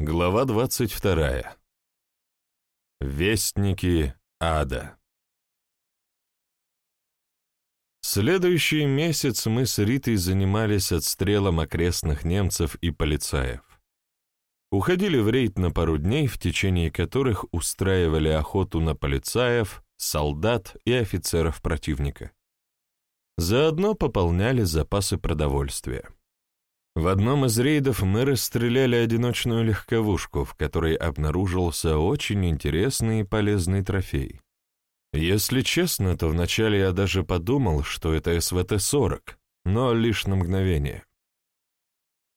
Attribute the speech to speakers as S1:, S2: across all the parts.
S1: Глава двадцать вторая. Вестники ада. Следующий месяц мы с Ритой занимались отстрелом окрестных немцев и полицаев. Уходили в рейд на пару дней, в течение которых устраивали охоту на полицаев, солдат и офицеров противника. Заодно пополняли запасы продовольствия. В одном из рейдов мы расстреляли одиночную легковушку, в которой обнаружился очень интересный и полезный трофей. Если честно, то вначале я даже подумал, что это СВТ-40, но лишь на мгновение.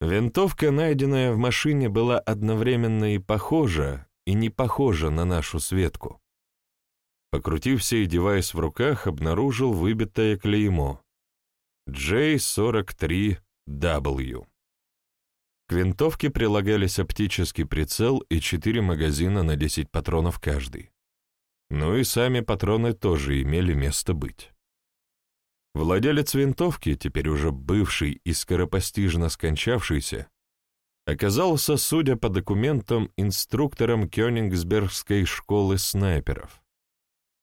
S1: Винтовка, найденная в машине, была одновременно и похожа, и не похожа на нашу Светку. Покрутив сей девайс в руках, обнаружил выбитое клеймо J43 W. К винтовке прилагались оптический прицел и четыре магазина на 10 патронов каждый. Ну и сами патроны тоже имели место быть. Владелец винтовки, теперь уже бывший и скоропостижно скончавшийся, оказался, судя по документам, инструктором Кёнигсбергской школы снайперов.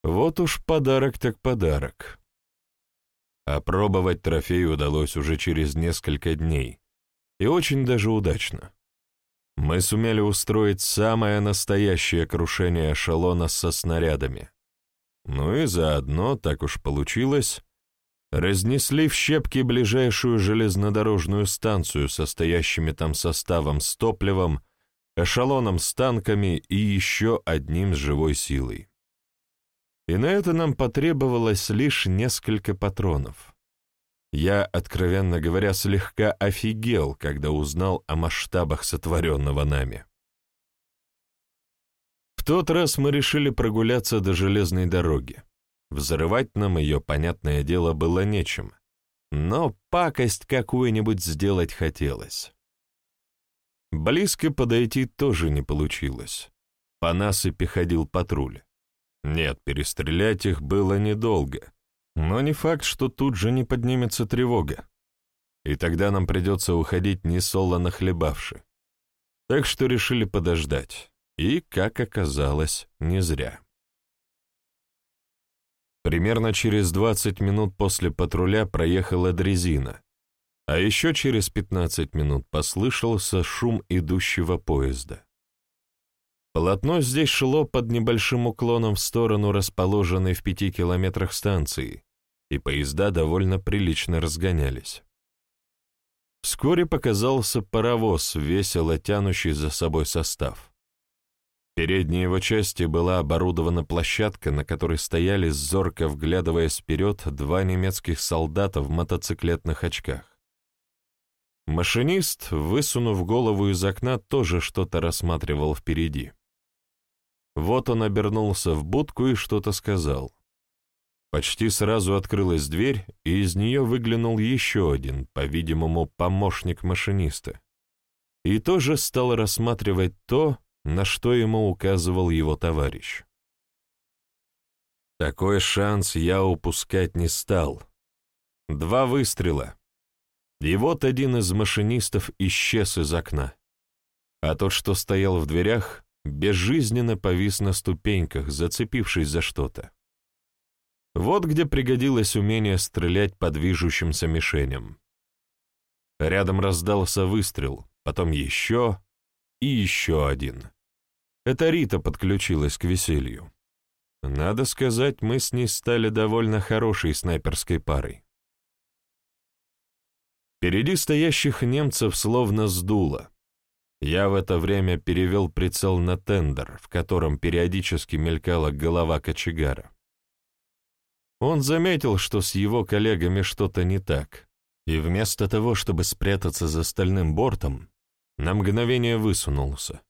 S1: Вот уж подарок так подарок. Опробовать трофей удалось уже через несколько дней, и очень даже удачно. Мы сумели устроить самое настоящее крушение эшелона со снарядами. Ну и заодно, так уж получилось, разнесли в щепки ближайшую железнодорожную станцию, состоящими там составом с топливом, эшелоном с танками и еще одним с живой силой. И на это нам потребовалось лишь несколько патронов. Я, откровенно говоря, слегка офигел, когда узнал о масштабах сотворенного нами. В тот раз мы решили прогуляться до железной дороги. Взрывать нам ее, понятное дело, было нечем, но пакость какую-нибудь сделать хотелось. Близко подойти тоже не получилось. По насыпи ходил патруль. Нет, перестрелять их было недолго, но не факт, что тут же не поднимется тревога. И тогда нам придется уходить не солоно хлебавши. Так что решили подождать. И, как оказалось, не зря. Примерно через 20 минут после патруля проехала дрезина, а еще через 15 минут послышался шум идущего поезда. Полотно здесь шло под небольшим уклоном в сторону расположенной в пяти километрах станции, и поезда довольно прилично разгонялись. Вскоре показался паровоз, весело тянущий за собой состав. В его части была оборудована площадка, на которой стояли, зорко вглядываясь вперед, два немецких солдата в мотоциклетных очках. Машинист, высунув голову из окна, тоже что-то рассматривал впереди. Вот он обернулся в будку и что-то сказал. Почти сразу открылась дверь, и из нее выглянул еще один, по-видимому, помощник машиниста. И тоже стал рассматривать то, на что ему указывал его товарищ. Такой шанс я упускать не стал. Два выстрела. И вот один из машинистов исчез из окна. А тот, что стоял в дверях, безжизненно повис на ступеньках, зацепившись за что-то. Вот где пригодилось умение стрелять по движущимся мишеням. Рядом раздался выстрел, потом еще и еще один. Это Рита подключилась к веселью. Надо сказать, мы с ней стали довольно хорошей снайперской парой. Впереди стоящих немцев словно сдуло. Я в это время перевел прицел на тендер, в котором периодически мелькала голова кочегара. Он заметил, что с его коллегами что-то не так, и вместо того, чтобы спрятаться за стальным бортом, на мгновение высунулся.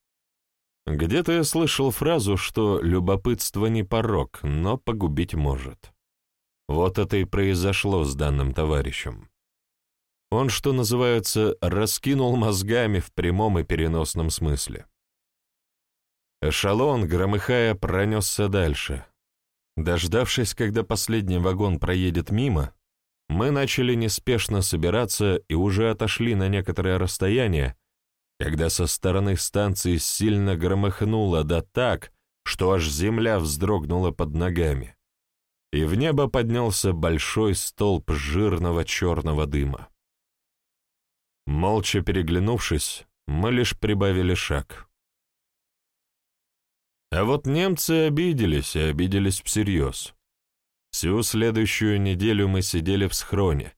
S1: Где-то я слышал фразу, что любопытство не порог, но погубить может. Вот это и произошло с данным товарищем. Он, что называется, раскинул мозгами в прямом и переносном смысле. Эшелон, громыхая, пронесся дальше. Дождавшись, когда последний вагон проедет мимо, мы начали неспешно собираться и уже отошли на некоторое расстояние, когда со стороны станции сильно громыхнуло, да так, что аж земля вздрогнула под ногами, и в небо поднялся большой столб жирного черного дыма. Молча переглянувшись, мы лишь прибавили шаг. А вот немцы обиделись, и обиделись всерьез. Всю следующую неделю мы сидели в схроне,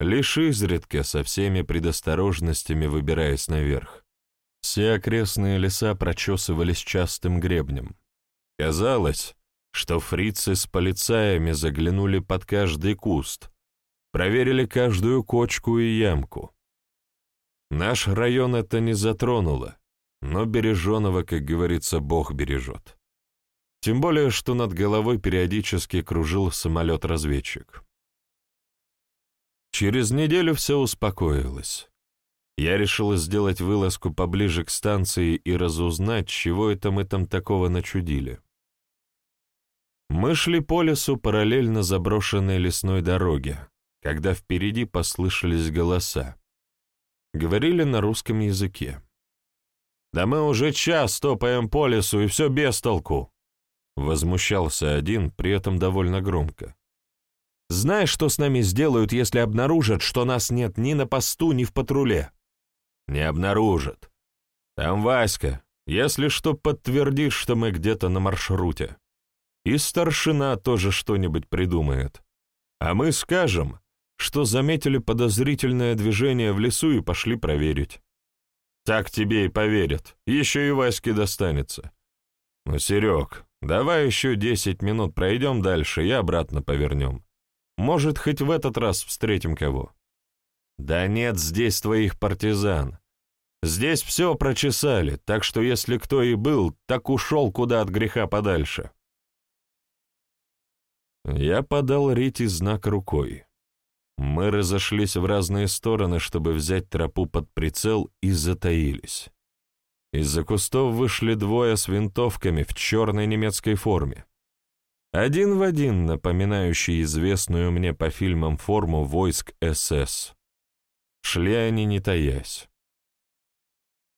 S1: лишь изредка со всеми предосторожностями выбираясь наверх. Все окрестные леса прочесывались частым гребнем. Казалось, что фрицы с полицаями заглянули под каждый куст, проверили каждую кочку и ямку. Наш район это не затронуло, но береженого, как говорится, Бог бережет. Тем более, что над головой периодически кружил самолет-разведчик. Через неделю все успокоилось. Я решил сделать вылазку поближе к станции и разузнать, чего это мы там такого начудили. Мы шли по лесу параллельно заброшенной лесной дороге, когда впереди послышались голоса. Говорили на русском языке. «Да мы уже час топаем по лесу, и все без толку!» Возмущался один, при этом довольно громко. «Знаешь, что с нами сделают, если обнаружат, что нас нет ни на посту, ни в патруле?» «Не обнаружат. Там Васька, если что, подтвердит, что мы где-то на маршруте. И старшина тоже что-нибудь придумает. А мы скажем, что заметили подозрительное движение в лесу и пошли проверить. Так тебе и поверят, еще и Ваське достанется. Ну, Серег, давай еще десять минут пройдем дальше и обратно повернем. Может, хоть в этот раз встретим кого. Да нет здесь твоих партизан. Здесь все прочесали, так что если кто и был, так ушел куда от греха подальше. Я подал Рите знак рукой. Мы разошлись в разные стороны, чтобы взять тропу под прицел, и затаились. Из-за кустов вышли двое с винтовками в черной немецкой форме. Один в один напоминающий известную мне по фильмам форму войск СС. Шли они не таясь.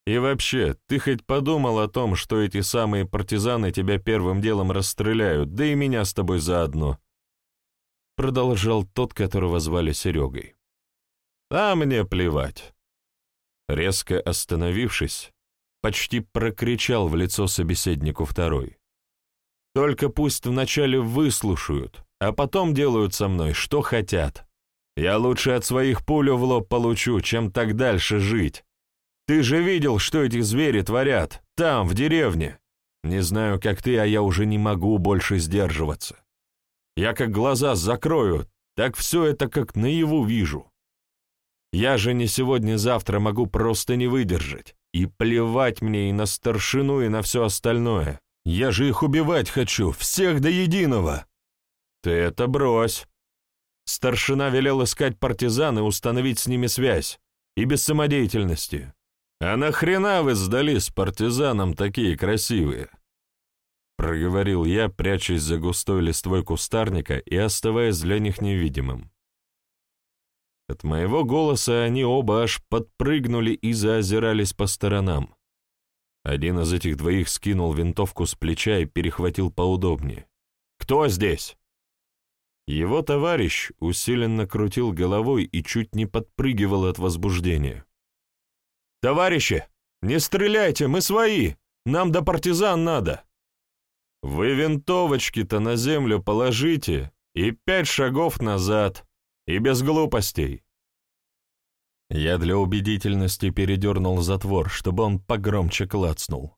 S1: И вообще, ты хоть подумал о том, что эти самые партизаны тебя первым делом расстреляют, да и меня с тобой заодно? Продолжал тот, которого звали Серегой. «А мне плевать». Резко остановившись, почти прокричал в лицо собеседнику второй. «Только пусть вначале выслушают, а потом делают со мной, что хотят. Я лучше от своих пулю в лоб получу, чем так дальше жить. Ты же видел, что эти звери творят, там, в деревне. Не знаю, как ты, а я уже не могу больше сдерживаться. Я как глаза закрою, так все это как наяву вижу. Я же не сегодня-завтра могу просто не выдержать. И плевать мне и на старшину, и на все остальное. Я же их убивать хочу, всех до единого. Ты это брось. Старшина велел искать партизан и установить с ними связь. И без самодеятельности. А нахрена вы сдались партизанам такие красивые? Проговорил я, прячась за густой листвой кустарника и оставаясь для них невидимым. От моего голоса они оба аж подпрыгнули и заозирались по сторонам. Один из этих двоих скинул винтовку с плеча и перехватил поудобнее. «Кто здесь?» Его товарищ усиленно крутил головой и чуть не подпрыгивал от возбуждения. «Товарищи, не стреляйте, мы свои! Нам до партизан надо!» Вы винтовочки-то на землю положите и пять шагов назад, и без глупостей. Я для убедительности передернул затвор, чтобы он погромче клацнул.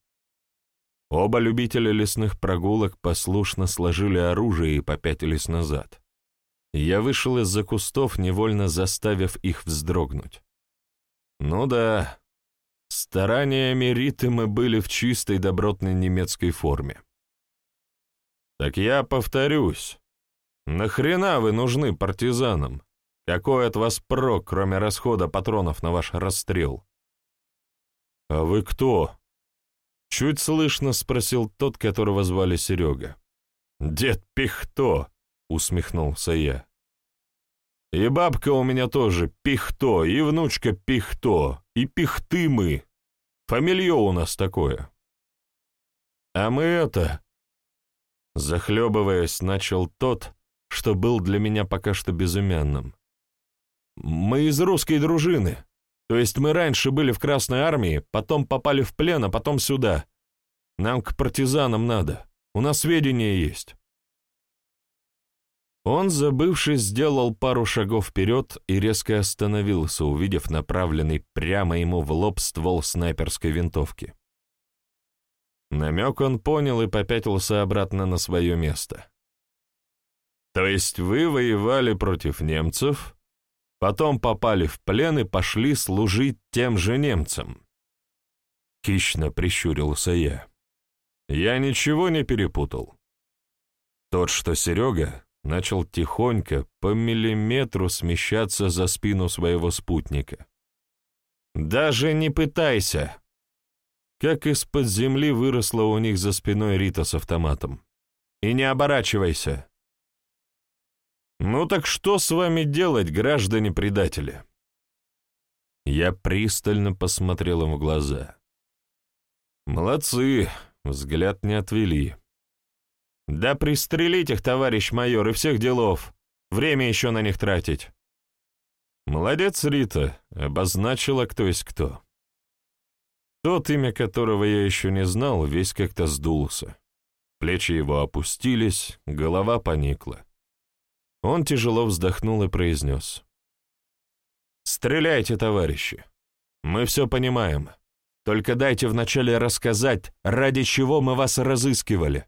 S1: Оба любителя лесных прогулок послушно сложили оружие и попятились назад. Я вышел из-за кустов, невольно заставив их вздрогнуть. Ну да, стараниями Риты мы были в чистой добротной немецкой форме. Так я повторюсь. Нахрена вы нужны партизанам? Какой от вас прок, кроме расхода патронов на ваш расстрел? А вы кто? Чуть слышно спросил тот, которого звали Серега. Дед Пихто, усмехнулся я. И бабка у меня тоже Пихто, и внучка Пихто, и пихты мы. Фамилье у нас такое. А мы это... Захлебываясь, начал тот, что был для меня пока что безымянным. Мы из русской дружины. То есть мы раньше были в Красной армии, потом попали в плен, а потом сюда. Нам к партизанам надо. У нас сведения есть. Он, забывшись, сделал пару шагов вперед и резко остановился, увидев направленный прямо ему в лоб ствол снайперской винтовки. Намек он понял и попятился обратно на свое место. «То есть вы воевали против немцев, потом попали в плен и пошли служить тем же немцам?» Хищно прищурился я. «Я ничего не перепутал. Тот, что Серега, начал тихонько, по миллиметру смещаться за спину своего спутника. «Даже не пытайся!» Как из-под земли выросла у них за спиной Рита с автоматом. «И не оборачивайся!» «Ну так что с вами делать, граждане-предатели?» Я пристально посмотрел им в глаза. «Молодцы, взгляд не отвели. «Да пристрелить их, товарищ майор, и всех делов. Время еще на них тратить». «Молодец, Рита, обозначила, кто есть кто». Тот, имя которого я еще не знал, весь как-то сдулся. Плечи его опустились, голова поникла. Он тяжело вздохнул и произнес. «Стреляйте, товарищи. Мы все понимаем. Только дайте вначале рассказать, ради чего мы вас разыскивали».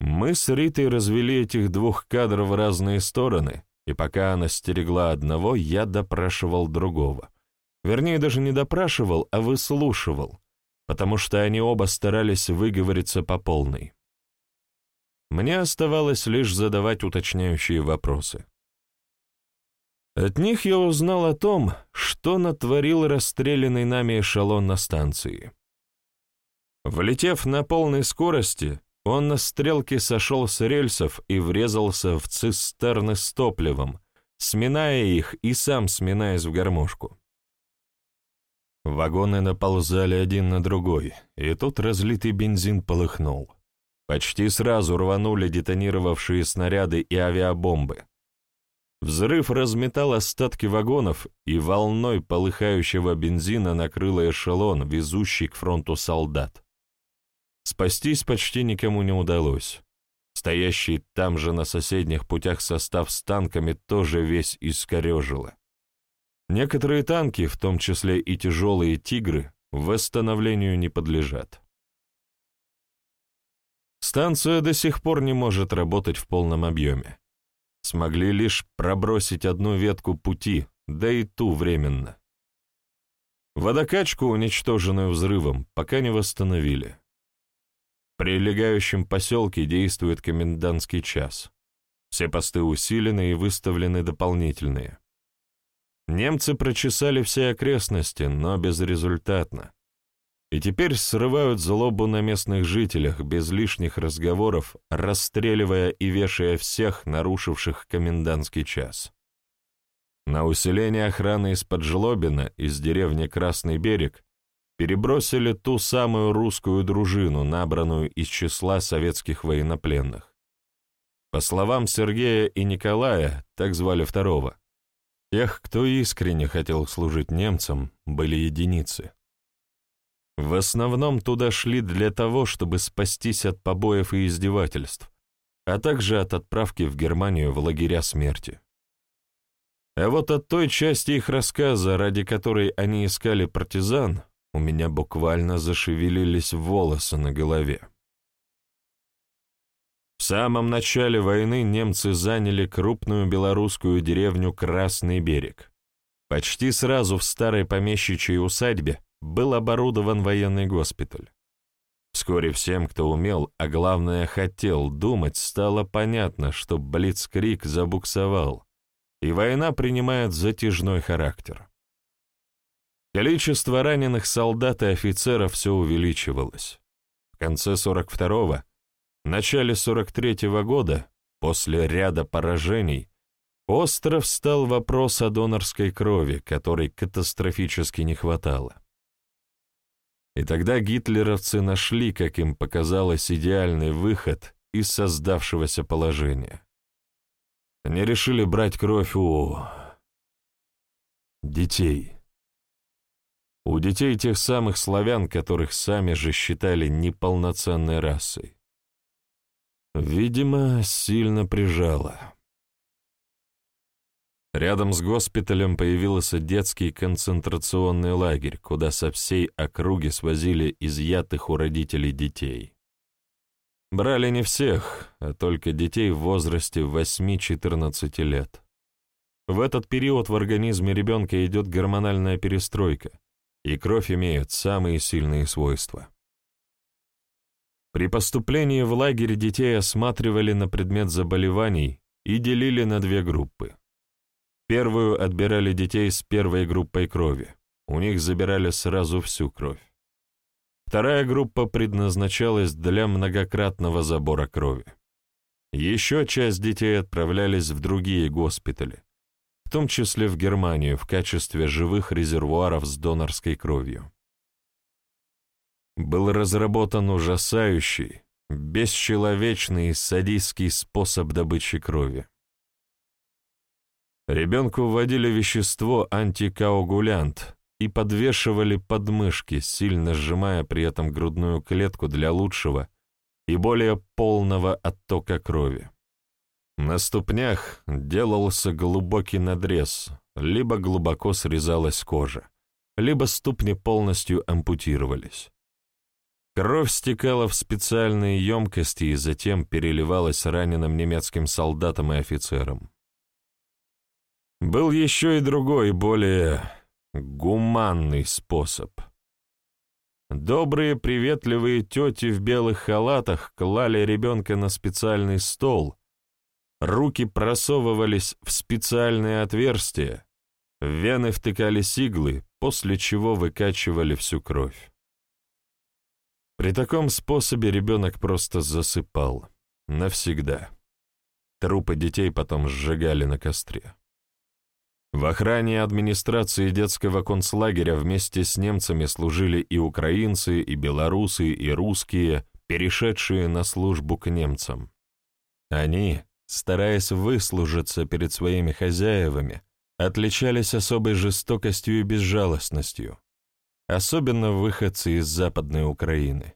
S1: Мы с Ритой развели этих двух кадров в разные стороны, и пока она стерегла одного, я допрашивал другого. Вернее, даже не допрашивал, а выслушивал, потому что они оба старались выговориться по полной. Мне оставалось лишь задавать уточняющие вопросы. От них я узнал о том, что натворил расстрелянный нами эшелон на станции. Влетев на полной скорости, он на стрелке сошел с рельсов и врезался в цистерны с топливом, сминая их и сам сминаясь в гармошку. Вагоны наползали один на другой, и тут разлитый бензин полыхнул. Почти сразу рванули детонировавшие снаряды и авиабомбы. Взрыв разметал остатки вагонов, и волной полыхающего бензина накрыло эшелон, везущий к фронту солдат. Спастись почти никому не удалось. Стоящий там же на соседних путях состав с танками тоже весь искорежило. Некоторые танки, в том числе и тяжелые «Тигры», восстановлению не подлежат. Станция до сих пор не может работать в полном объеме. Смогли лишь пробросить одну ветку пути, да и ту временно. Водокачку, уничтоженную взрывом, пока не восстановили. В прилегающем поселке действует комендантский час. Все посты усилены и выставлены дополнительные. Немцы прочесали все окрестности, но безрезультатно. И теперь срывают злобу на местных жителях без лишних разговоров, расстреливая и вешая всех, нарушивших комендантский час. На усиление охраны из-под Жлобина, из деревни Красный берег, перебросили ту самую русскую дружину, набранную из числа советских военнопленных. По словам Сергея и Николая, так звали второго, тех, кто искренне хотел служить немцам, были единицы. В основном туда шли для того, чтобы спастись от побоев и издевательств, а также от отправки в Германию в лагеря смерти. А вот от той части их рассказа, ради которой они искали партизан, у меня буквально зашевелились волосы на голове. Самом начале войны немцы заняли крупную белорусскую деревню Красный берег. Почти сразу в старой помещичьей усадьбе был оборудован военный госпиталь. Вскоре всем, кто умел, а главное хотел думать, стало понятно, что Блицкрик забуксовал, и война принимает затяжной характер. Количество раненых солдат и офицеров все увеличивалось. В конце 42-го, начале 43-го года, после ряда поражений, остров стал вопрос о донорской крови, которой катастрофически не хватало. И тогда гитлеровцы нашли, как им показалось, идеальный выход из создавшегося положения. Они решили брать кровь у... детей. У детей тех самых славян, которых сами же считали неполноценной расой. Видимо, сильно прижало. Рядом с госпиталем появился детский концентрационный лагерь, куда со всей округи свозили изъятых у родителей детей. Брали не всех, а только детей в возрасте 8-14 лет. В этот период в организме ребенка идет гормональная перестройка, и кровь имеет самые сильные свойства. При поступлении в лагерь детей осматривали на предмет заболеваний и делили на две группы. Первую отбирали детей с первой группой крови. У них забирали сразу всю кровь. Вторая группа предназначалась для многократного забора крови. Еще часть детей отправлялись в другие госпитали, в том числе в Германию в качестве живых резервуаров с донорской кровью. Был разработан ужасающий, бесчеловечный и садистский способ добычи крови. Ребенку вводили вещество антикоагулянт и подвешивали подмышки, сильно сжимая при этом грудную клетку для лучшего и более полного оттока крови. На ступнях делался глубокий надрез, либо глубоко срезалась кожа, либо ступни полностью ампутировались. Кровь стекала в специальные емкости и затем переливалась раненым немецким солдатам и офицерам. Был еще и другой, более гуманный способ. Добрые, приветливые тети в белых халатах клали ребенка на специальный стол, руки просовывались в специальные отверстия, в вены втыкались иглы, после чего выкачивали всю кровь. При таком способе ребенок просто засыпал. Навсегда. Трупы детей потом сжигали на костре. В охране администрации детского концлагеря вместе с немцами служили и украинцы, и белорусы, и русские, перешедшие на службу к немцам. Они, стараясь выслужиться перед своими хозяевами, отличались особой жестокостью и безжалостностью, особенно выходцы из Западной Украины.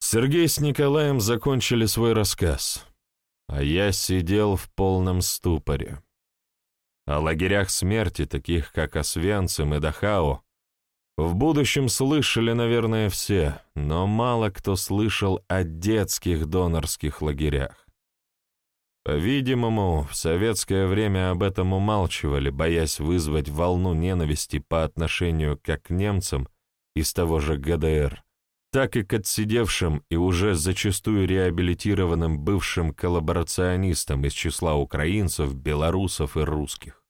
S1: Сергей с Николаем закончили свой рассказ, а я сидел в полном ступоре. О лагерях смерти, таких как Освенцим и Дахау, в будущем слышали, наверное, все, но мало кто слышал о детских донорских лагерях. По-видимому, в советское время об этом умалчивали, боясь вызвать волну ненависти по отношению как к немцам из того же ГДР, так и к отсидевшим и уже зачастую реабилитированным бывшим коллаборационистам из числа украинцев, белорусов и русских.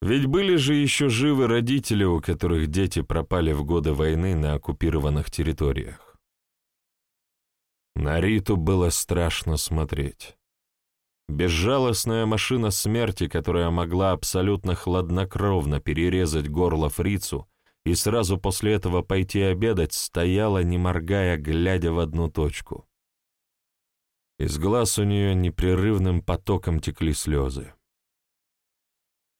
S1: Ведь были же еще живы родители, у которых дети пропали в годы войны на оккупированных территориях. На Риту было страшно смотреть. Безжалостная машина смерти, которая могла абсолютно хладнокровно перерезать горло фрицу, и сразу после этого пойти обедать, стояла, не моргая, глядя в одну точку. Из глаз у нее непрерывным потоком текли слезы.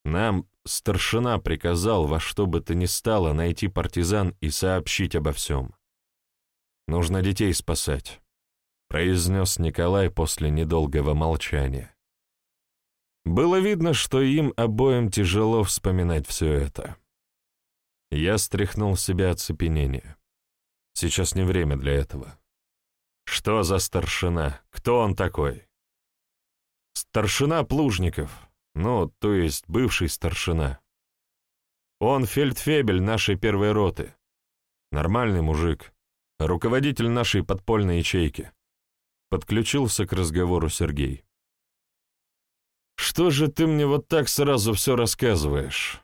S1: Нам старшина приказал во что бы то ни стало найти партизан и сообщить обо всем. «Нужно детей спасать», — произнес Николай после недолгого молчания. Было видно, что им обоим тяжело вспоминать все это. Я стряхнул себя оцепенение. Сейчас не время для этого. Что за старшина? Кто он такой? Старшина Плужников, ну, то есть бывший старшина. Он фельдфебель нашей первой роты. Нормальный мужик. Руководитель нашей подпольной ячейки. Подключился к разговору Сергей. «Что же ты мне вот так сразу все рассказываешь?»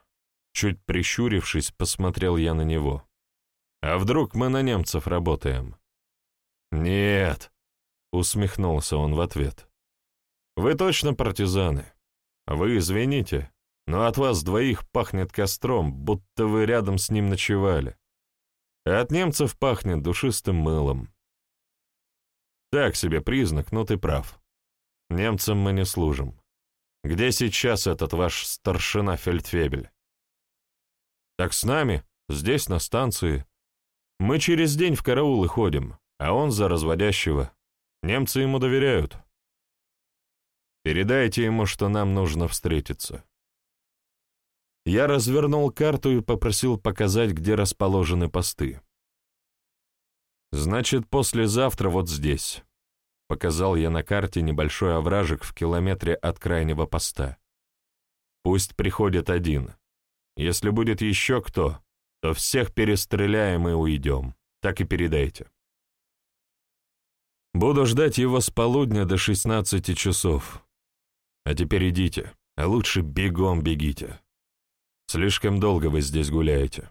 S1: Чуть прищурившись, посмотрел я на него. «А вдруг мы на немцев работаем?» «Нет», — усмехнулся он в ответ. «Вы точно партизаны. Вы извините, но от вас двоих пахнет костром, будто вы рядом с ним ночевали. А от немцев пахнет душистым мылом. Так себе признак, но ты прав. Немцам мы не служим. Где сейчас этот ваш старшина Фельдфебель? Так с нами, здесь, на станции. Мы через день в караулы ходим, а он за разводящего. Немцы ему доверяют. Передайте ему, что нам нужно встретиться. Я развернул карту и попросил показать, где расположены посты. «Значит, послезавтра вот здесь», — показал я на карте небольшой овражек в километре от крайнего поста. «Пусть приходит один. Если будет еще кто, то всех перестреляем и уйдем. Так и передайте. Буду ждать его с полудня до 16 часов. А теперь идите, а лучше бегом бегите. Слишком долго вы здесь гуляете.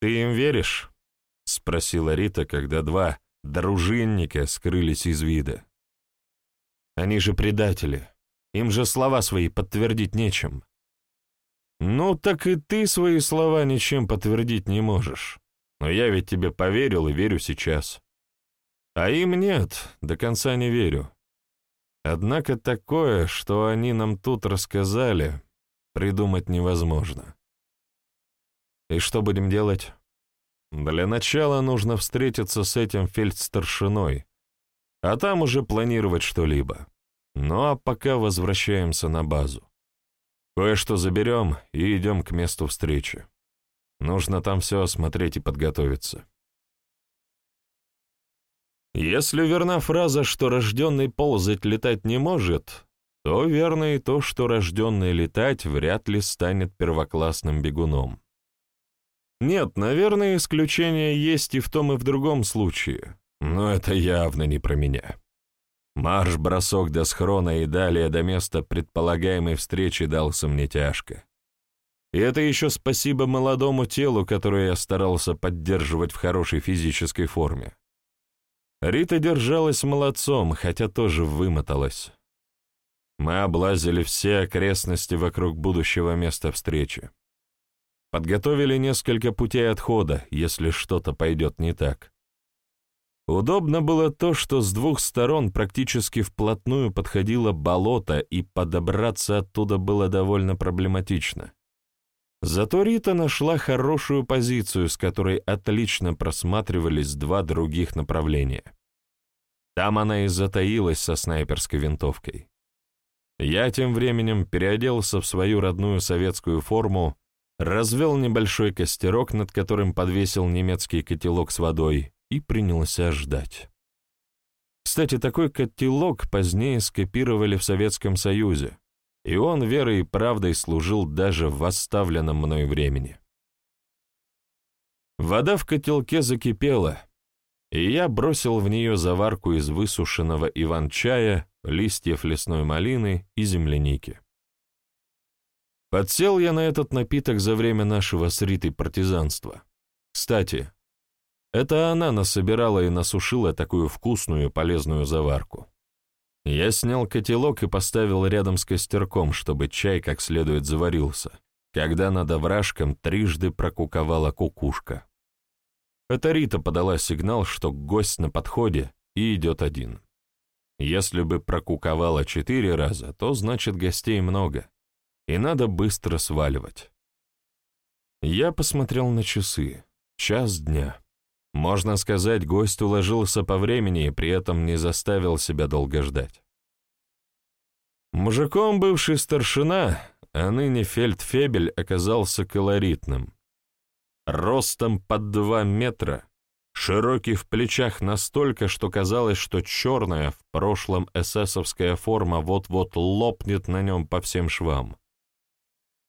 S1: «Ты им веришь?» — спросила Рита, когда два дружинника скрылись из вида. «Они же предатели. Им же слова свои подтвердить нечем. «Ну, так и ты свои слова ничем подтвердить не можешь. Но я ведь тебе поверил и верю сейчас. А им нет, до конца не верю. Однако такое, что они нам тут рассказали, придумать невозможно. И что будем делать? Для начала нужно встретиться с этим фельдстаршиной, а там уже планировать что-либо. Ну а пока возвращаемся на базу. Кое-что заберем и идем к месту встречи. Нужно там все осмотреть и подготовиться. Если верна фраза, что рожденный ползать летать не может, то верно и то, что рожденный летать вряд ли станет первоклассным бегуном. Нет, наверное, исключения есть и в том, и в другом случае, но это явно не про меня. Марш-бросок до схрона и далее до места предполагаемой встречи дался мне тяжко. И это еще спасибо молодому телу, которое я старался поддерживать в хорошей физической форме. Рита держалась молодцом, хотя тоже вымоталась. Мы облазили все окрестности вокруг будущего места встречи. Подготовили несколько путей отхода, если что-то пойдет не так. Удобно было то, что с двух сторон практически вплотную подходило болото, и подобраться оттуда было довольно проблематично. Зато Рита нашла хорошую позицию, с которой отлично просматривались два других направления. Там она и затаилась со снайперской винтовкой. Я тем временем переоделся в свою родную советскую форму, развел небольшой костерок, над которым подвесил немецкий котелок с водой, и принялся ждать. Кстати, такой котелок позднее скопировали в Советском Союзе, и он верой и правдой служил даже в оставленном мной времени. Вода в котелке закипела, и я бросил в нее заварку из высушенного иван-чая, листьев лесной малины и земляники. Подсел я на этот напиток за время нашего с Ритой партизанства. Кстати, это она насобирала и насушила такую вкусную и полезную заварку. Я снял котелок и поставил рядом с костерком, чтобы чай как следует заварился, когда над овражком трижды прокуковала кукушка. Это Рита подала сигнал, что гость на подходе и идет один. Если бы прокуковала четыре раза, то значит гостей много, и надо быстро сваливать. Я посмотрел на часы. Час дня. Можно сказать, гость уложился по времени и при этом не заставил себя долго ждать. Мужиком бывший старшина, а ныне фельдфебель оказался колоритным. Ростом под два метра, широкий в плечах настолько, что казалось, что черная, в прошлом эсэсовская форма вот-вот лопнет на нем по всем швам.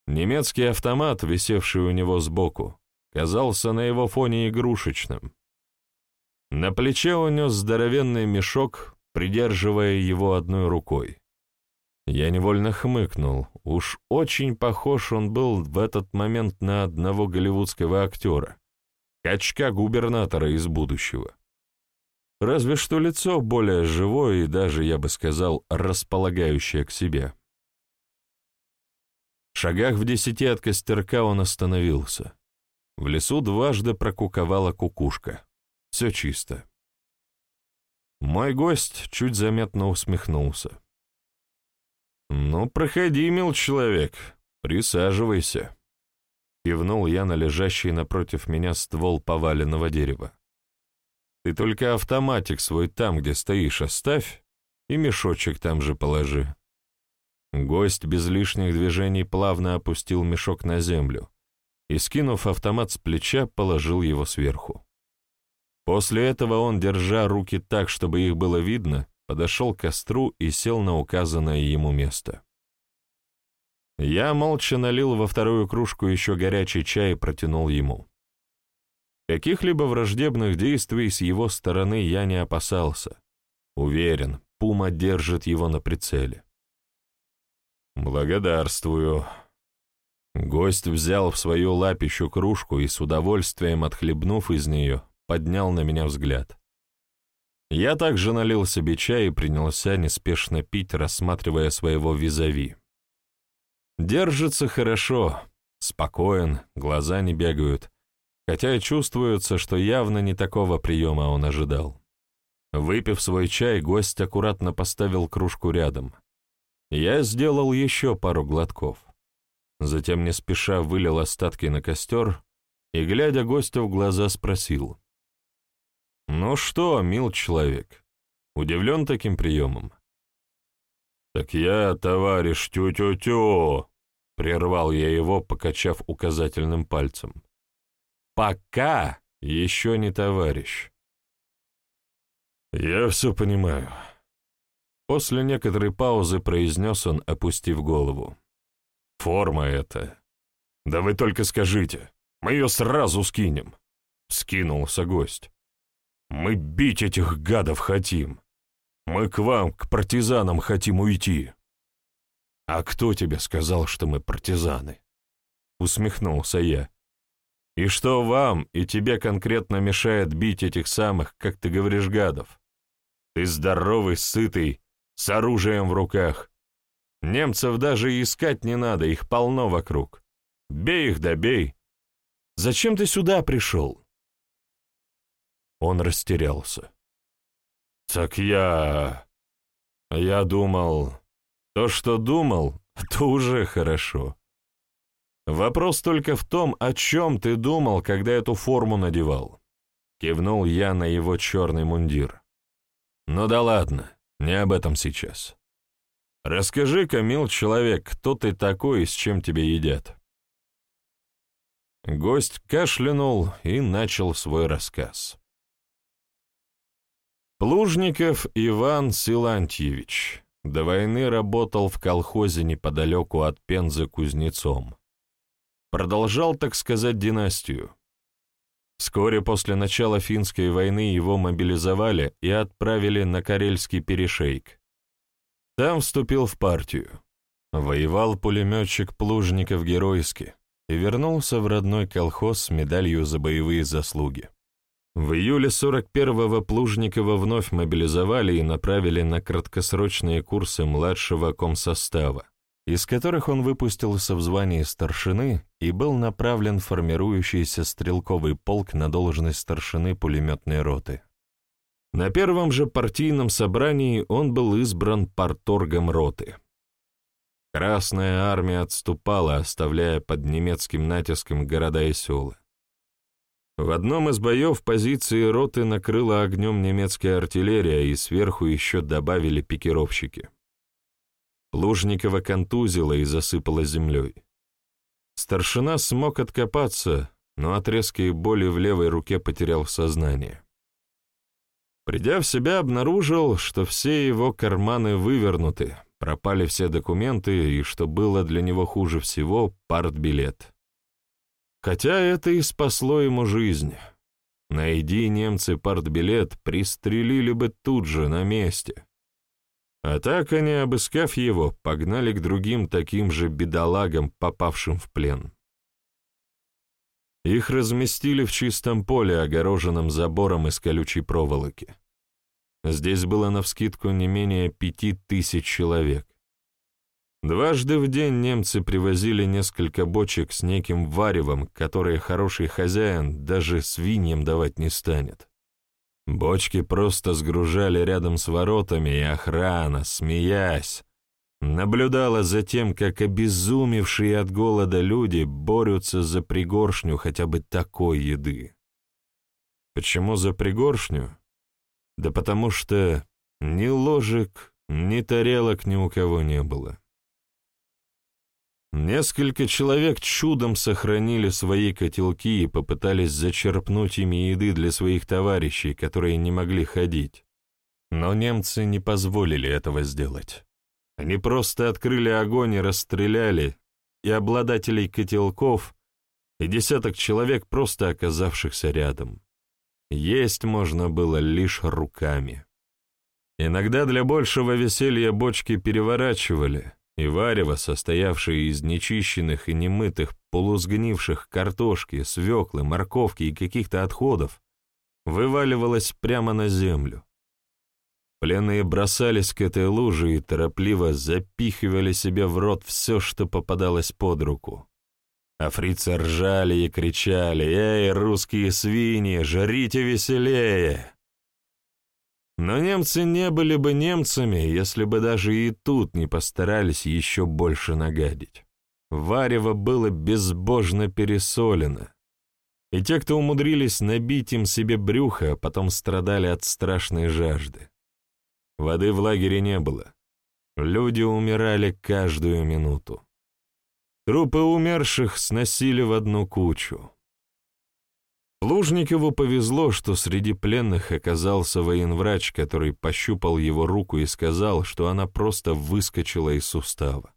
S1: Немецкий автомат, висевший у него сбоку, казался на его фоне игрушечным. На плече унес здоровенный мешок, придерживая его одной рукой. Я невольно хмыкнул, уж очень похож он был в этот момент на одного голливудского актера, качка губернатора из будущего. Разве что лицо более живое и даже, я бы сказал, располагающее к себе. Шагах в десяти от костерка он остановился. В лесу дважды прокуковала кукушка. Все чисто. Мой гость чуть заметно усмехнулся. «Ну, проходи, мил человек, присаживайся», — кивнул я на лежащий напротив меня ствол поваленного дерева. «Ты только автоматик свой там, где стоишь, оставь, и мешочек там же положи». Гость без лишних движений плавно опустил мешок на землю и, скинув автомат с плеча, положил его сверху. После этого он, держа руки так, чтобы их было видно, подошел к костру и сел на указанное ему место. Я молча налил во вторую кружку еще горячий чай и протянул ему. Каких-либо враждебных действий с его стороны я не опасался. Уверен, Пума держит его на прицеле. «Благодарствую». Гость взял в свою лапищу кружку и с удовольствием отхлебнув из нее, поднял на меня взгляд. Я также налил себе чай и принялся неспешно пить, рассматривая своего визави. Держится хорошо, спокоен, глаза не бегают, хотя чувствуется, что явно не такого приема он ожидал. Выпив свой чай, гость аккуратно поставил кружку рядом — я сделал еще пару глотков. Затем не спеша вылил остатки на костер и, глядя гостю в глаза, спросил. «Ну что, мил человек, удивлен таким приемом?» «Так я, товарищ тю-тю-тю!» — прервал я его, покачав указательным пальцем. «Пока еще не товарищ». «Я все понимаю», После некоторой паузы произнес он, опустив голову. «Форма это. Да вы только скажите, мы ее сразу скинем!» Скинулся гость. «Мы бить этих гадов хотим. Мы к вам, к партизанам хотим уйти». «А кто тебе сказал, что мы партизаны?» Усмехнулся я. «И что вам и тебе конкретно мешает бить этих самых, как ты говоришь, гадов? Ты здоровый, сытый, с оружием в руках. Немцев даже искать не надо, их полно вокруг. Бей их да бей. Зачем ты сюда пришел?» Он растерялся. «Так я... я думал... То, что думал, то уже хорошо. Вопрос только в том, о чем ты думал, когда эту форму надевал». Кивнул я на его черный мундир. «Ну да ладно. Не об этом сейчас. Расскажи-ка, мил человек, кто ты такой и с чем тебе едят?» Гость кашлянул и начал свой рассказ. Плужников Иван Силантьевич до войны работал в колхозе неподалеку от Пензы кузнецом. Продолжал, так сказать, династию. Вскоре после начала финской войны его мобилизовали и отправили на Карельский перешейк. Там вступил в партию. Воевал пулеметчик Плужников геройски и вернулся в родной колхоз с медалью за боевые заслуги. В июле 41-го Плужникова вновь мобилизовали и направили на краткосрочные курсы младшего комсостава, из которых он выпустился в звании старшины и был направлен в формирующийся стрелковый полк на должность старшины пулеметной роты. На первом же партийном собрании он был избран парторгом роты. Красная армия отступала, оставляя под немецким натиском города и села. В одном из боев позиции роты накрыла огнем немецкая артиллерия, и сверху еще добавили пикировщики. Лужникова контузила и засыпала землей. Старшина смог откопаться, но от резкой боли в левой руке потерял сознание. Придя в себя, обнаружил, что все его карманы вывернуты, пропали все документы и, что было для него хуже всего, партбилет. Хотя это и спасло ему жизнь. Найди немцы партбилет, пристрелили бы тут же, на месте. А так они, обыскав его, погнали к другим таким же бедолагам, попавшим в плен. Их разместили в чистом поле, огороженном забором из колючей проволоки. Здесь было навскидку не менее пяти тысяч человек. Дважды в день немцы привозили несколько бочек с неким варевом, которое хороший хозяин даже свиньям давать не станет. Бочки просто сгружали рядом с воротами, и охрана, смеясь, наблюдала за тем, как обезумевшие от голода люди борются за пригоршню хотя бы такой еды. Почему за пригоршню? Да потому что ни ложек, ни тарелок ни у кого не было. Несколько человек чудом сохранили свои котелки и попытались зачерпнуть ими еды для своих товарищей, которые не могли ходить. Но немцы не позволили этого сделать. Они просто открыли огонь и расстреляли и обладателей котелков, и десяток человек, просто оказавшихся рядом. Есть можно было лишь руками. Иногда для большего веселья бочки переворачивали, и варево, состоявшее из нечищенных и немытых, полусгнивших картошки, свеклы, морковки и каких-то отходов, вываливалось прямо на землю. Пленные бросались к этой луже и торопливо запихивали себе в рот все, что попадалось под руку. А фрицы ржали и кричали «Эй, русские свиньи, жрите веселее!» Но немцы не были бы немцами, если бы даже и тут не постарались еще больше нагадить. Варево было безбожно пересолено, и те, кто умудрились набить им себе брюхо, потом страдали от страшной жажды. Воды в лагере не было. Люди умирали каждую минуту. Трупы умерших сносили в одну кучу. Лужникову повезло, что среди пленных оказался военврач, который пощупал его руку и сказал, что она просто выскочила из сустава.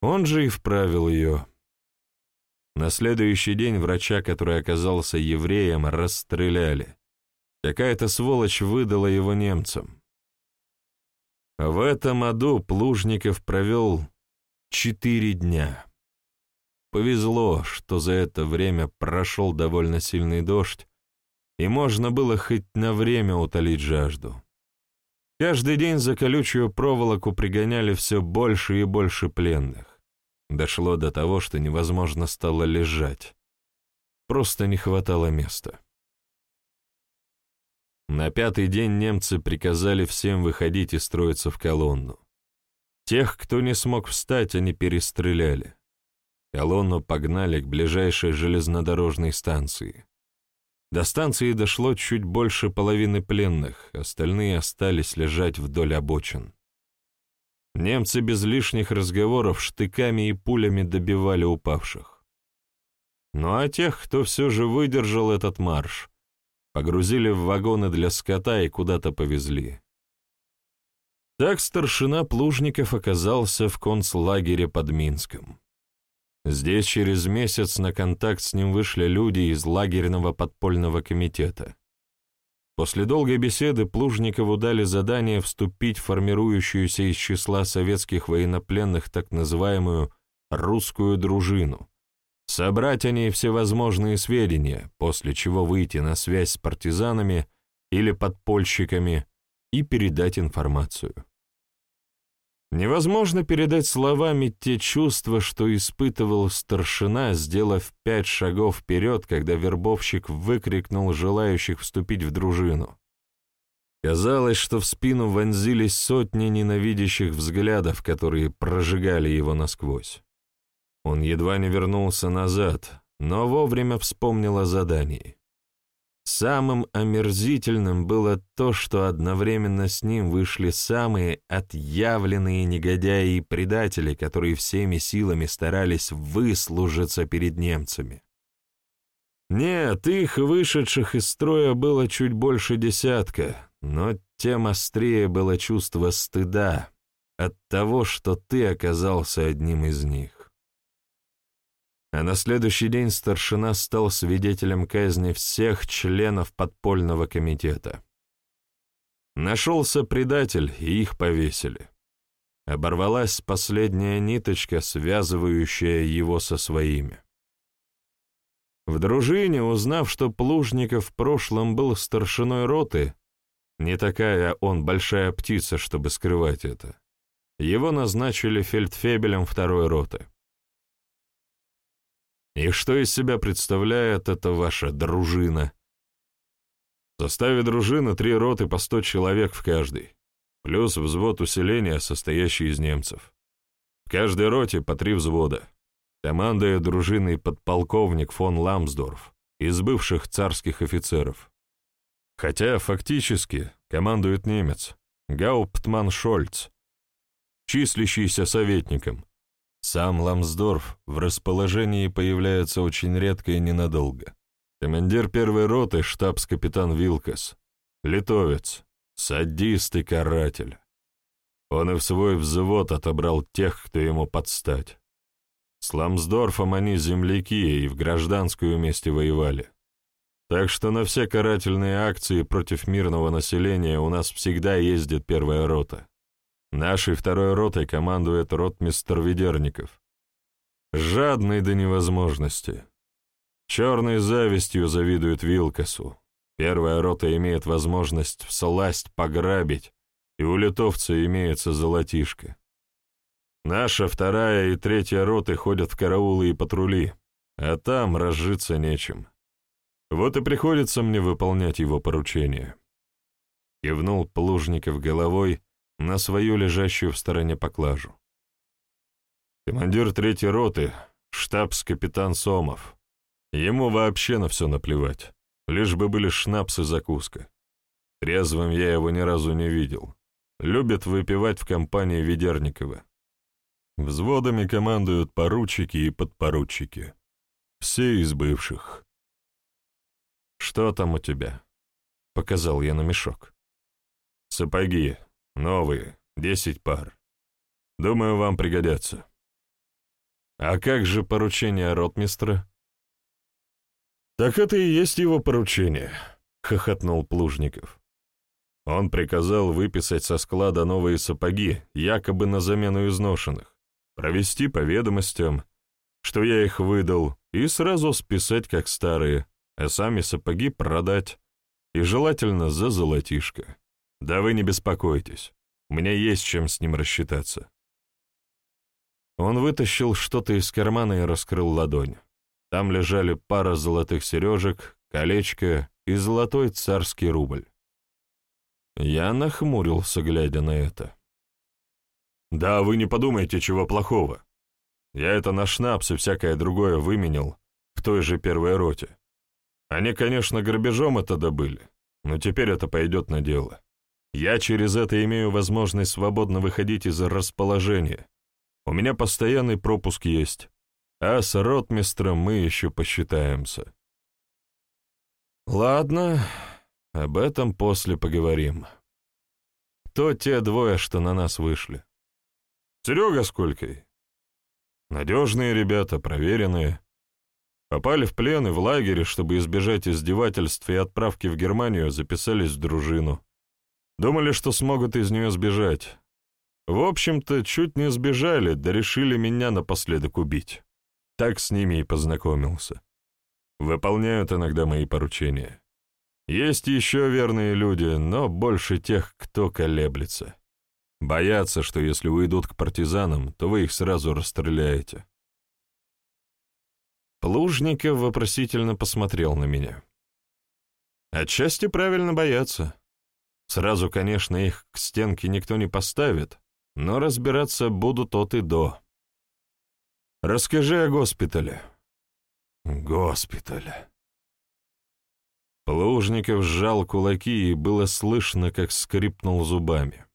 S1: Он же и вправил ее. На следующий день врача, который оказался евреем, расстреляли. Какая-то сволочь выдала его немцам. В этом аду Плужников провел четыре дня. Повезло, что за это время прошел довольно сильный дождь, и можно было хоть на время утолить жажду. Каждый день за колючую проволоку пригоняли все больше и больше пленных. Дошло до того, что невозможно стало лежать. Просто не хватало места. На пятый день немцы приказали всем выходить и строиться в колонну. Тех, кто не смог встать, они перестреляли. Колонну погнали к ближайшей железнодорожной станции. До станции дошло чуть больше половины пленных, остальные остались лежать вдоль обочин. Немцы без лишних разговоров штыками и пулями добивали упавших. Ну а тех, кто все же выдержал этот марш, погрузили в вагоны для скота и куда-то повезли. Так старшина Плужников оказался в концлагере под Минском. Здесь через месяц на контакт с ним вышли люди из лагерного подпольного комитета. После долгой беседы Плужникову дали задание вступить в формирующуюся из числа советских военнопленных так называемую «русскую дружину», собрать о ней всевозможные сведения, после чего выйти на связь с партизанами или подпольщиками и передать информацию. Невозможно передать словами те чувства, что испытывал старшина, сделав пять шагов вперед, когда вербовщик выкрикнул желающих вступить в дружину. Казалось, что в спину вонзились сотни ненавидящих взглядов, которые прожигали его насквозь. Он едва не вернулся назад, но вовремя вспомнил о задании. Самым омерзительным было то, что одновременно с ним вышли самые отъявленные негодяи и предатели, которые всеми силами старались выслужиться перед немцами. Нет, их, вышедших из строя, было чуть больше десятка, но тем острее было чувство стыда от того, что ты оказался одним из них. А на следующий день старшина стал свидетелем казни всех членов подпольного комитета. Нашелся предатель, и их повесили. Оборвалась последняя ниточка, связывающая его со своими. В дружине, узнав, что Плужников в прошлом был старшиной роты, не такая он большая птица, чтобы скрывать это, его назначили фельдфебелем второй роты. И что из себя представляет эта ваша дружина? В составе дружины три роты по сто человек в каждой, плюс взвод усиления, состоящий из немцев. В каждой роте по три взвода. Командуя дружиной подполковник фон Ламсдорф из бывших царских офицеров. Хотя фактически командует немец, Гауптман Шольц, числящийся советником. Сам Ламсдорф в расположении появляется очень редко и ненадолго. Командир первой роты — штабс-капитан Вилкас, литовец, садист и каратель. Он и в свой взвод отобрал тех, кто ему подстать. С Ламсдорфом они земляки и в гражданскую вместе воевали. Так что на все карательные акции против мирного населения у нас всегда ездит первая рота. Нашей второй ротой командует ротмистр Ведерников. Жадный до невозможности. Черной завистью завидует Вилкасу. Первая рота имеет возможность всласть пограбить, и у литовца имеется золотишко. Наша вторая и третья роты ходят в караулы и патрули, а там разжиться нечем. Вот и приходится мне выполнять его поручения. Кивнул Плужников головой на свою лежащую в стороне поклажу. Командир третьей роты, штабс-капитан Сомов. Ему вообще на все наплевать, лишь бы были шнапс и закуска. Трезвым я его ни разу не видел. Любит выпивать в компании Ведерникова. Взводами командуют поручики и подпоручики. Все из бывших. «Что там у тебя?» — показал я на мешок. «Сапоги. Новые. Десять пар. Думаю, вам пригодятся». «А как же поручение ротмистра?» «Так это и есть его поручение», — хохотнул Плужников. Он приказал выписать со склада новые сапоги, якобы на замену изношенных провести по ведомостям, что я их выдал, и сразу списать как старые, а сами сапоги продать, и желательно за золотишко. Да вы не беспокойтесь, у меня есть чем с ним рассчитаться. Он вытащил что-то из кармана и раскрыл ладонь. Там лежали пара золотых сережек, колечко и золотой царский рубль. Я нахмурился, глядя на это. Да, вы не подумайте, чего плохого. Я это на шнапс и всякое другое выменил в той же первой роте. Они, конечно, грабежом это добыли, но теперь это пойдет на дело. Я через это имею возможность свободно выходить из расположения. У меня постоянный пропуск есть, а с ротмистром мы еще посчитаемся. Ладно, об этом после поговорим. Кто те двое, что на нас вышли? Серега с. Надежные ребята, проверенные. Попали в плен и в лагере, чтобы избежать издевательств и отправки в Германию, записались в дружину. Думали, что смогут из нее сбежать. В общем-то, чуть не сбежали, да решили меня напоследок убить. Так с ними и познакомился. Выполняют иногда мои поручения. Есть еще верные люди, но больше тех, кто колеблется. Боятся, что если уйдут к партизанам, то вы их сразу расстреляете. Плужников вопросительно посмотрел на меня. Отчасти правильно боятся. Сразу, конечно, их к стенке никто не поставит, но разбираться будут от и до. Расскажи о госпитале. Госпиталь. Плужников сжал кулаки, и было слышно, как скрипнул зубами.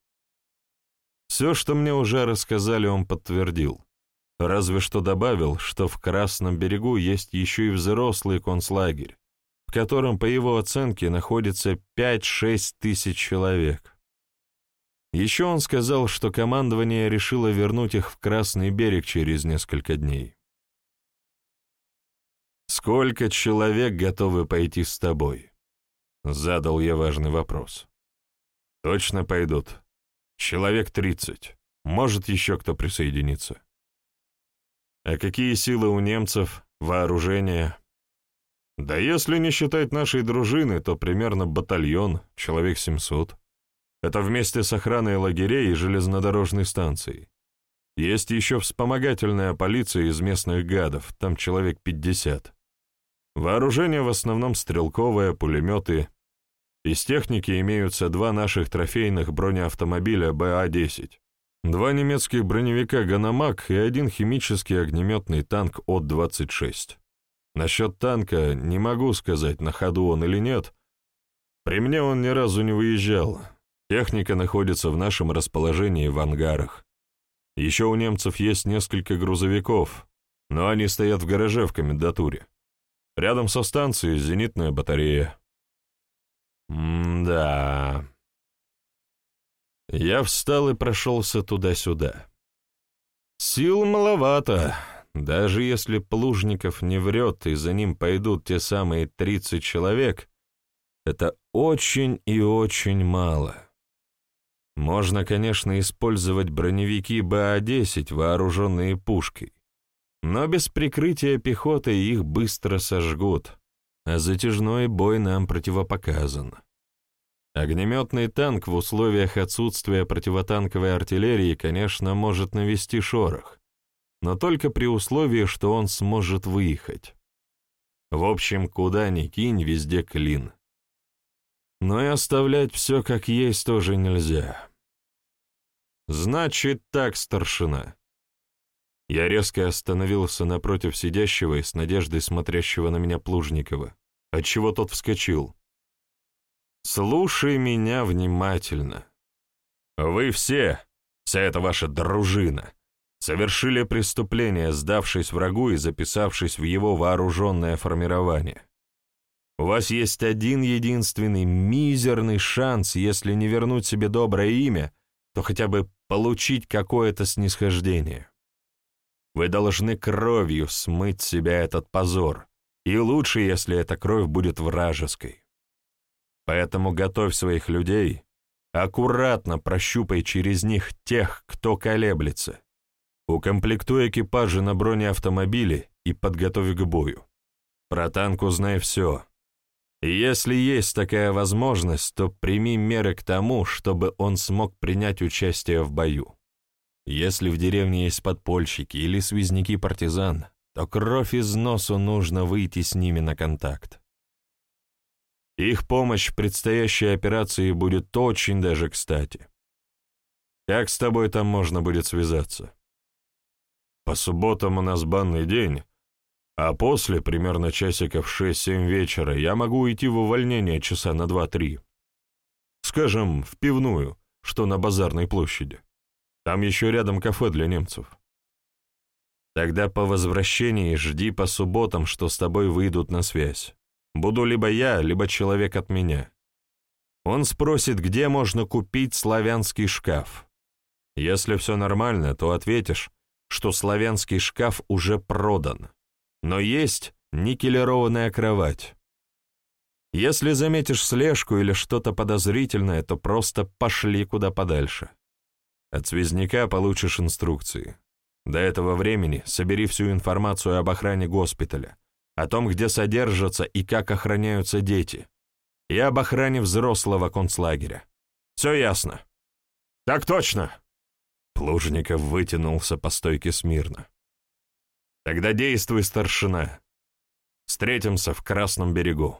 S1: Все, что мне уже рассказали, он подтвердил. Разве что добавил, что в Красном берегу есть еще и взрослый концлагерь, в котором, по его оценке, находится 5-6 тысяч человек. Еще он сказал, что командование решило вернуть их в Красный берег через несколько дней. «Сколько человек готовы пойти с тобой?» — задал я важный вопрос. «Точно пойдут?» Человек тридцать. Может, еще кто присоединится. А какие силы у немцев, вооружение? Да если не считать нашей дружины, то примерно батальон, человек семьсот. Это вместе с охраной лагерей и железнодорожной станцией. Есть еще вспомогательная полиция из местных гадов, там человек 50. Вооружение в основном стрелковое, пулеметы. Из техники имеются два наших трофейных бронеавтомобиля БА-10, два немецких броневика «Ганамак» и один химический огнеметный танк От-26. Насчет танка не могу сказать, на ходу он или нет. При мне он ни разу не выезжал. Техника находится в нашем расположении в ангарах. Еще у немцев есть несколько грузовиков, но они стоят в гараже в комендатуре. Рядом со станцией зенитная батарея. М-да. Я встал и прошелся туда-сюда. Сил маловато, даже если Плужников не врет, и за ним пойдут те самые тридцать человек, это очень и очень мало. Можно, конечно, использовать броневики БА-10, вооруженные пушкой, но без прикрытия пехоты их быстро сожгут, а затяжной бой нам противопоказан. Огнеметный танк в условиях отсутствия противотанковой артиллерии, конечно, может навести шорох, но только при условии, что он сможет выехать. В общем, куда ни кинь, везде клин. Но и оставлять все как есть тоже нельзя. Значит так, старшина. Я резко остановился напротив сидящего и с надеждой смотрящего на меня Плужникова, отчего тот вскочил. «Слушай меня внимательно. Вы все, вся эта ваша дружина, совершили преступление, сдавшись врагу и записавшись в его вооруженное формирование. У вас есть один единственный мизерный шанс, если не вернуть себе доброе имя, то хотя бы получить какое-то снисхождение. Вы должны кровью смыть себя этот позор, и лучше, если эта кровь будет вражеской. Поэтому готовь своих людей, аккуратно прощупай через них тех, кто колеблется. Укомплектуй экипажи на бронеавтомобиле и подготовь к бою. Про танк узнай все, если есть такая возможность, то прими меры к тому, чтобы он смог принять участие в бою. Если в деревне есть подпольщики или связники партизан, то кровь из носу нужно выйти с ними на контакт. Их помощь в предстоящей операции будет очень даже кстати. Как с тобой там можно будет связаться? По субботам у нас банный день, а после, примерно часиков шесть-семь вечера, я могу уйти в увольнение часа на два-три. Скажем, в пивную, что на базарной площади. Там еще рядом кафе для немцев. Тогда по возвращении жди по субботам, что с тобой выйдут на связь. Буду либо я, либо человек от меня. Он спросит, где можно купить славянский шкаф. Если все нормально, то ответишь, что славянский шкаф уже продан но есть никелированная кровать. Если заметишь слежку или что-то подозрительное, то просто пошли куда подальше. От связняка получишь инструкции. До этого времени собери всю информацию об охране госпиталя, о том, где содержатся и как охраняются дети, и об охране взрослого концлагеря. Все ясно? Так точно! Плужников вытянулся по стойке смирно. Тогда действуй, старшина. Встретимся в Красном берегу.